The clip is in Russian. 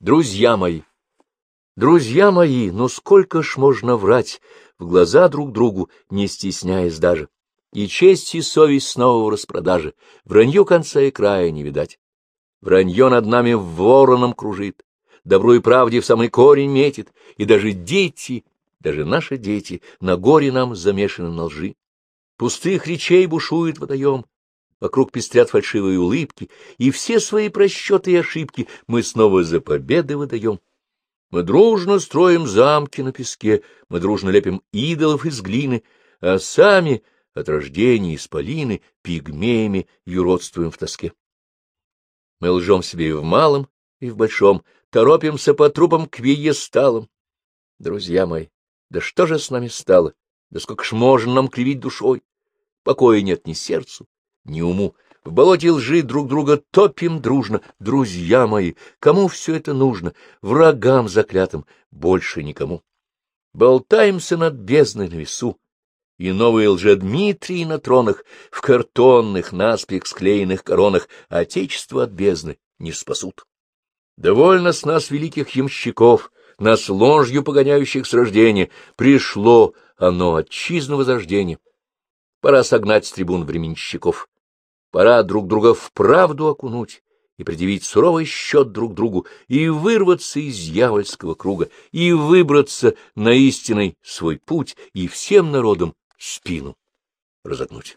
Друзья мои, друзья мои, ну сколько ж можно врать в глаза друг другу, не стесняясь даже. И честь и совесть снова в распродаже, вранью конца и края не видать. Вранье над нами вороном кружит, добру и правде в самый корень метит, и даже дети, даже наши дети, на горе нам замешаны на лжи. Пустых речей бушует водоем, вокруг пестрят фальшивые улыбки, и все свои просчеты и ошибки мы снова за победы выдаем. Мы дружно строим замки на песке, мы дружно лепим идолов из глины, а сами от рождения исполины пигмеями юродствуем в тоске. Мы лжем себе и в малом, и в большом, торопимся по трупам к виесталам. Друзья мои, да что же с нами стало? Да сколько ж можно нам кривить душой? Покоя нет ни сердцу, ни уму. В болоте лжи друг друга топим дружно. Друзья мои, кому все это нужно? Врагам заклятым, больше никому. Болтаемся над бездной на весу, и новые лжедмитрии на тронах, в картонных, наспех склеенных коронах, отечество от бездны не спасут. Довольно с нас великих ямщиков, нас ложью погоняющих с рождения, пришло оно отчизну возрождения. Пора согнать с трибун временщиков. Пора друг друга в правду окунуть и предъявить суровый счет друг другу, и вырваться из дьявольского круга, и выбраться на истинный свой путь, и всем народам спину разогнуть.